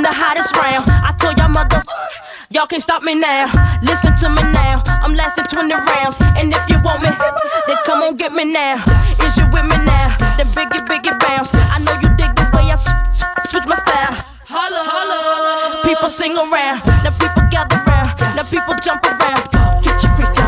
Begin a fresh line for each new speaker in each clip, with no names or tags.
this round. I told y'all mother. Y'all can't stop me now. Listen to me now. I'm lasting 20 rounds. And if you want me, then come on get me now. Is you with me now? Then biggie, biggie bounce. I know you dig the way I switch my style. Holla, holla. People sing around. Now people gather round. Now people jump around. Get your freak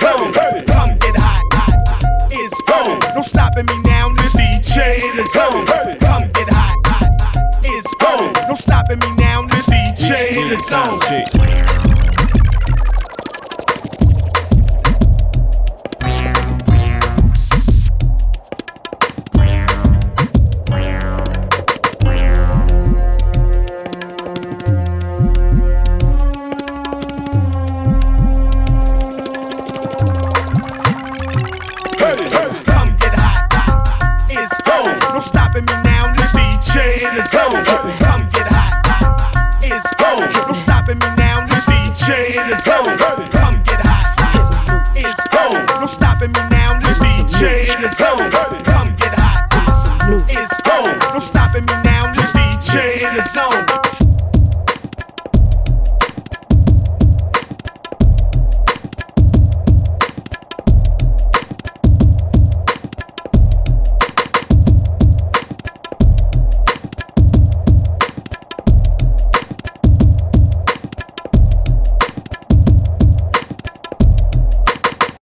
zone. Come get hot, hot, hot. It's on. No stopping me now. This DJ in the zone. Come get hot, hot, hot. It's on. No stopping me now. This DJ in the zone.